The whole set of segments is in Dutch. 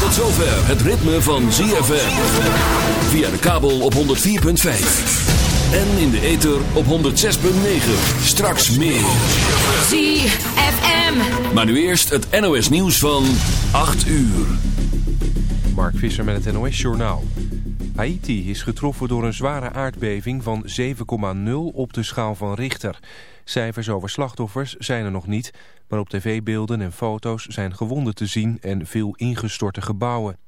Tot zover het ritme van ZFM. Via de kabel op 104.5. En in de ether op 106.9. Straks meer. ZFM. Maar nu eerst het NOS nieuws van 8 uur. Mark Visser met het NOS Journaal. Haiti is getroffen door een zware aardbeving van 7,0 op de schaal van Richter. Cijfers over slachtoffers zijn er nog niet, maar op tv-beelden en foto's zijn gewonden te zien en veel ingestorte gebouwen.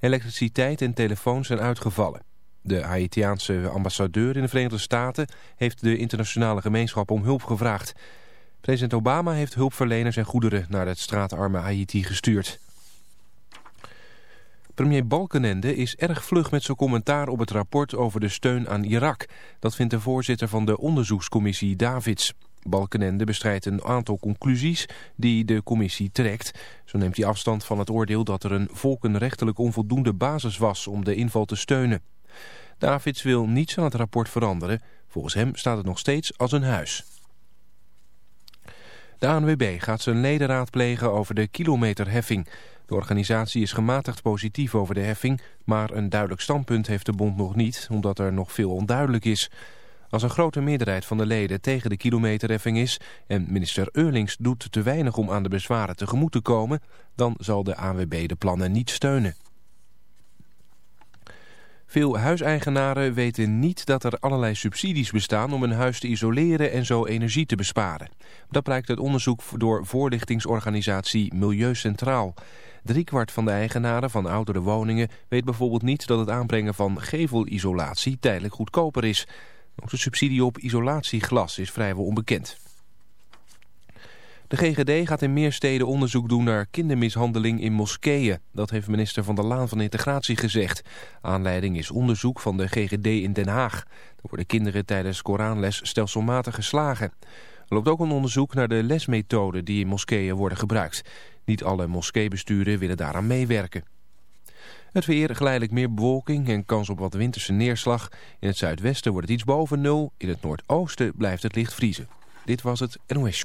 Elektriciteit en telefoons zijn uitgevallen. De Haitiaanse ambassadeur in de Verenigde Staten heeft de internationale gemeenschap om hulp gevraagd. President Obama heeft hulpverleners en goederen naar het straatarme Haiti gestuurd. Premier Balkenende is erg vlug met zijn commentaar op het rapport over de steun aan Irak. Dat vindt de voorzitter van de onderzoekscommissie Davids. Balkenende bestrijdt een aantal conclusies die de commissie trekt. Zo neemt hij afstand van het oordeel dat er een volkenrechtelijk onvoldoende basis was om de inval te steunen. Davids wil niets aan het rapport veranderen. Volgens hem staat het nog steeds als een huis. De ANWB gaat zijn leden raadplegen over de kilometerheffing. De organisatie is gematigd positief over de heffing, maar een duidelijk standpunt heeft de bond nog niet, omdat er nog veel onduidelijk is. Als een grote meerderheid van de leden tegen de kilometerheffing is en minister Eurlings doet te weinig om aan de bezwaren tegemoet te komen, dan zal de ANWB de plannen niet steunen. Veel huiseigenaren weten niet dat er allerlei subsidies bestaan om een huis te isoleren en zo energie te besparen. Dat blijkt uit onderzoek door voorlichtingsorganisatie Milieu Centraal. Driekwart van de eigenaren van oudere woningen weet bijvoorbeeld niet dat het aanbrengen van gevelisolatie tijdelijk goedkoper is. Ook de subsidie op isolatieglas is vrijwel onbekend. De GGD gaat in meer steden onderzoek doen naar kindermishandeling in moskeeën. Dat heeft minister Van der Laan van Integratie gezegd. Aanleiding is onderzoek van de GGD in Den Haag. Er worden kinderen tijdens Koranles stelselmatig geslagen. Er loopt ook een onderzoek naar de lesmethoden die in moskeeën worden gebruikt. Niet alle moskeebesturen willen daaraan meewerken. Het weer geleidelijk meer bewolking en kans op wat winterse neerslag. In het zuidwesten wordt het iets boven nul. In het noordoosten blijft het licht vriezen. Dit was het NOS.